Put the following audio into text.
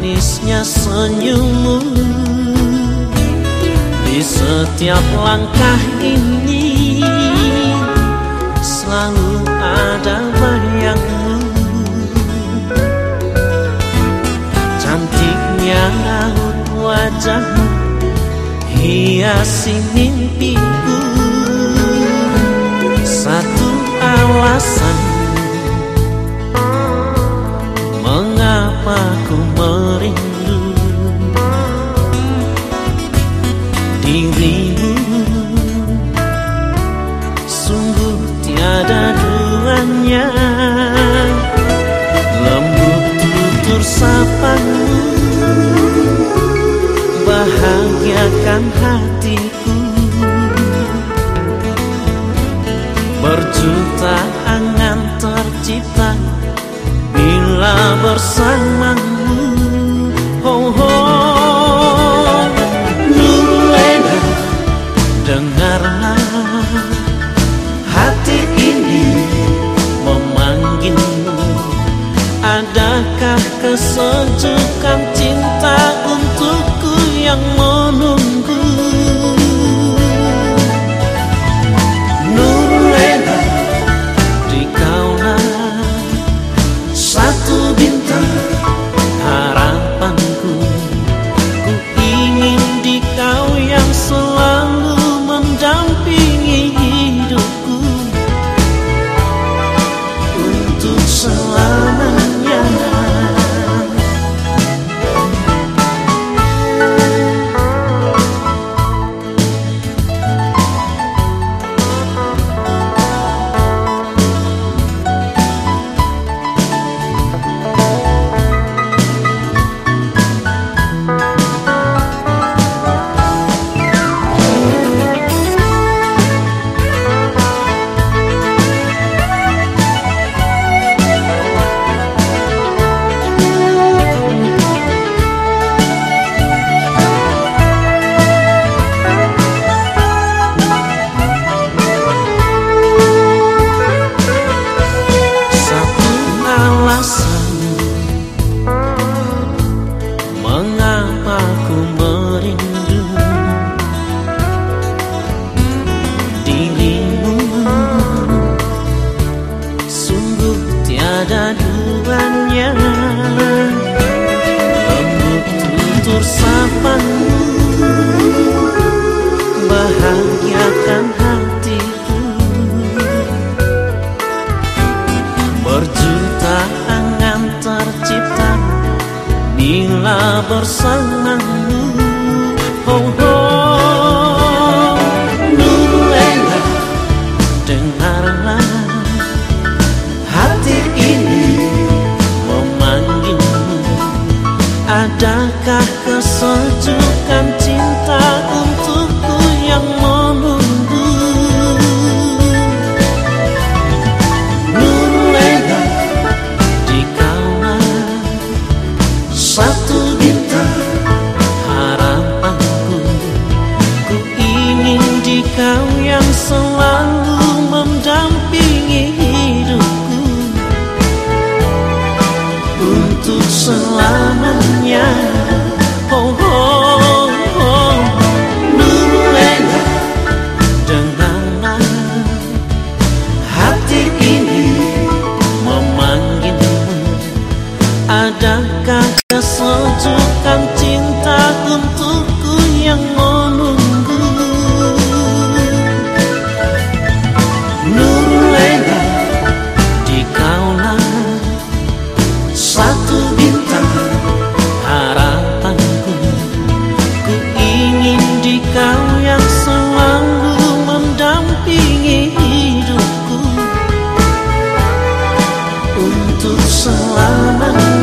manisnya senyummu. Di setiap langkah ini Selalu ada bayangmu. Cantiknya laut wajahmu Hiasi mimpi dalam hatiku. Berjuta angan tercipta Bila bersamamu. Oh, oh. Nurlena Dengarlah. Hati ini memanggilmu. Adakah kesejukan cinta untukku yang menunggu? bersamamu selalu mendampingi hidupku. Untuk selamanya. untuk selamanya